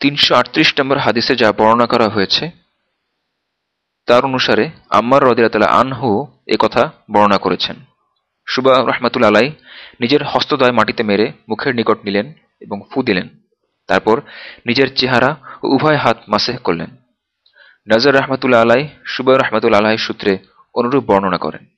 তিনশো আটত্রিশ নম্বর হাদিসে যা বর্ণনা করা হয়েছে, তার অনুসারে আম্মার রদিরাতাল্লাহ আনহু এ কথা বর্ণনা করেছেন। সুবা রহমাতুল আলাই নিজের হস্তদয় মাটিতে মেরে মুখের নিকট নিলেন এবং ফু দিলেন। তারপর নিজের চেহারা ও উভয় হাত মাসেহ করলেন। নজর রহমাতুল্লা আলাই সুবা রহমাতুল আলাহ সূত্রে অনুরূপ বর্ণনা করেন।